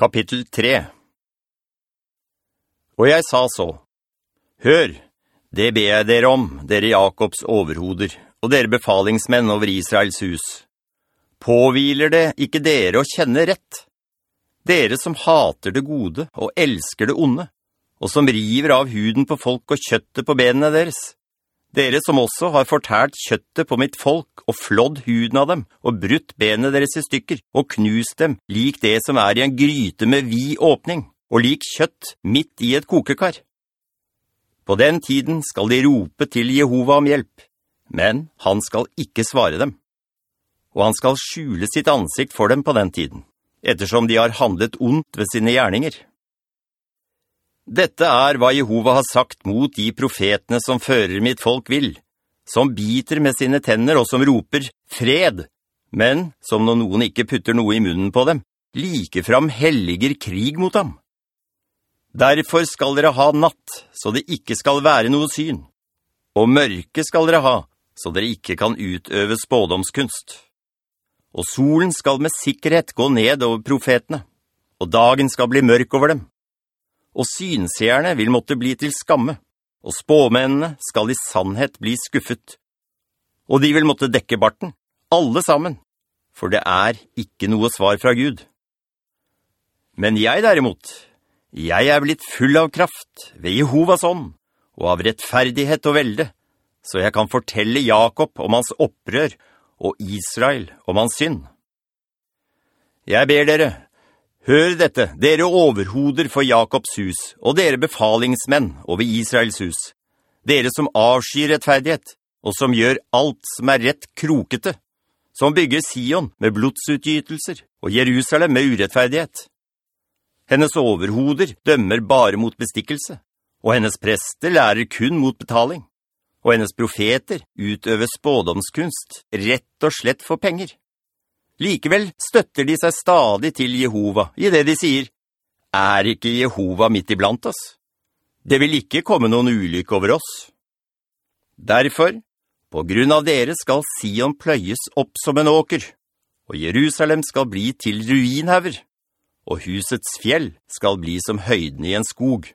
Kapittel 3 Og jeg sa så, «Hør, det ber jeg dere om, dere Jakobs overhoder, og dere befalingsmenn over Israels hus. Påviler det ikke dere å kjenne rett? Dere som hater det gode og elsker det onde, og som river av huden på folk og kjøttet på benene deres. Dere som også har fortært kjøttet på mitt folk og flådd huden av dem og brutt benet deres i stykker og knust dem lik det som er i en gryte med vi åpning og lik kjøtt midt i et kokekar. På den tiden skal de rope til Jehova om hjelp, men han skal ikke svare dem. Og han skal skjule sitt ansikt for dem på den tiden, ettersom de har handlet ondt ved sine gjerninger. Dette er hva Jehova har sagt mot de profetene som fører mitt folk vil, som biter med sine tenner og som roper «fred», men som når noen ikke putter noe i munnen på dem, likefram helliger krig mot ham. Derfor skal dere ha natt, så det ikke skal være noe syn, og mørke skal dere ha, så dere ikke kan utøve spådomskunst. Og solen skal med sikkerhet gå ned over profetene, og dagen skal bli mørk over dem og synseerne vil måtte bli til skamme, og spåmennene skal i sannhet bli skuffet. Og de vil måtte dekke barten, alle sammen, for det er ikke noe svar fra Gud. Men jeg derimot, jeg er blitt full av kraft ved Jehovas ånd, og av rettferdighet og velde, så jeg kan fortelle Jakob om hans opprør, og Israel om hans synd. Jeg ber dere, Hør dette, dere overhoder for Jakobs hus, og dere befalingsmenn over Israels hus. Dere som avskyr rettferdighet, og som gjør alt som er rett krokete, som bygger Sion med blodsutgytelser, og Jerusalem med urettferdighet. Hennes overhoder dømmer bare mot bestikkelse, og hennes prester lærer kun mot betaling, og hennes profeter utøver spådomskunst, rett og slett for penger. Likevel støtter de seg stadig til Jehova i det de sier, «Er ikke Jehova midt iblant oss? Det vil ikke komme noen ulykke over oss.» Derfor, på grunn av dere skal Sion pløyes opp som en åker, og Jerusalem skal bli til ruinhever, og husets fjell skal bli som høyden i en skog.